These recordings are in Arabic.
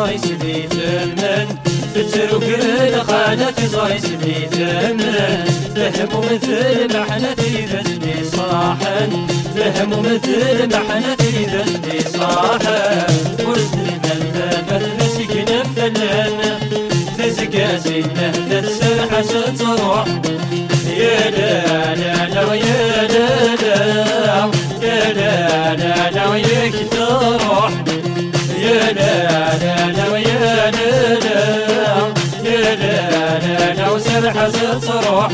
خانة زايس بيت من تترك الخانة زايس بيت من فهم مثل محنتي ذنبي صاحن. فهم مثل محنتي ذنبي صاحن. ورد المن فالمسك نفلن. تزكى سنه تتسرح ستروح. يا لا لا لا يا لا لا. يا لا لا لا وياك تروح. يا لا لا لا وسرح تروح.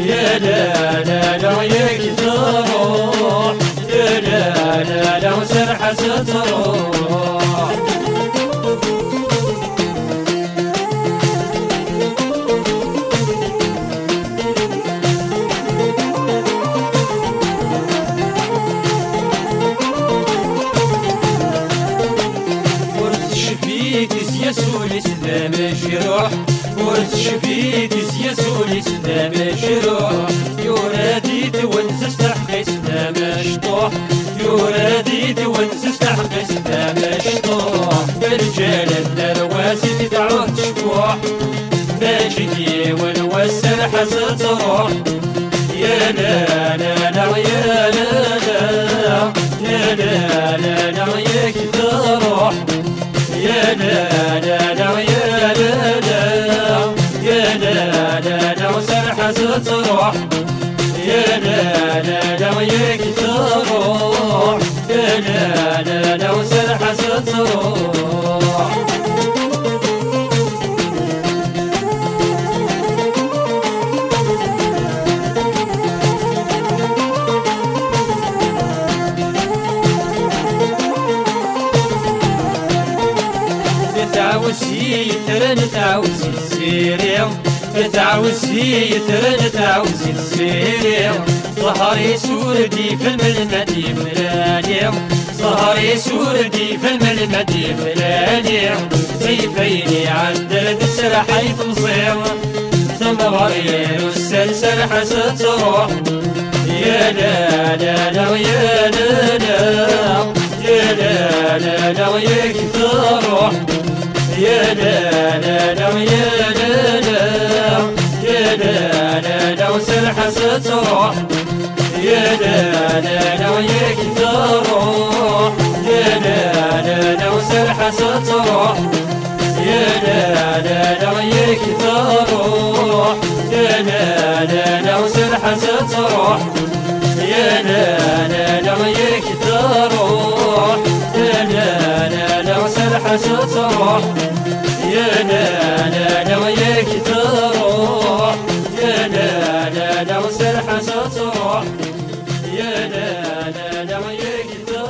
يا لا لا لا وياك تروح. يا لا لا لا وسرح تروح. الاسلام جروح ورث شفيت يسوع الاسلام جروح يورادي تونس استحق اسلام شطوح يورادي تونس استحق اسلام شطوح. برجال الدرواسي تعود شكوح ماجدي ونوسر حسن تروح. يا لا لا لا يا لا لا لا لا لا تروح لا يا لا لا تروح يا لا وياك تروح يا لا لا لا وسرح تروح تعوسي ترن تعوسي السيريو. تعوسي ترن تعوسي السيريو. ظهري سوردي في الملمدي فلانيو ظهري سوردي في الملمدي فلانيو سيفيني عند السرح يتمصيو ثم غرير السلسل حسد تروح يا لا لا لا يا لا لا. يا لا لا لا وياك تروح. لا لا يا لا لا لا وسرح ستروح يا لا لا لا وياك تروح يا لا لا Dünyaya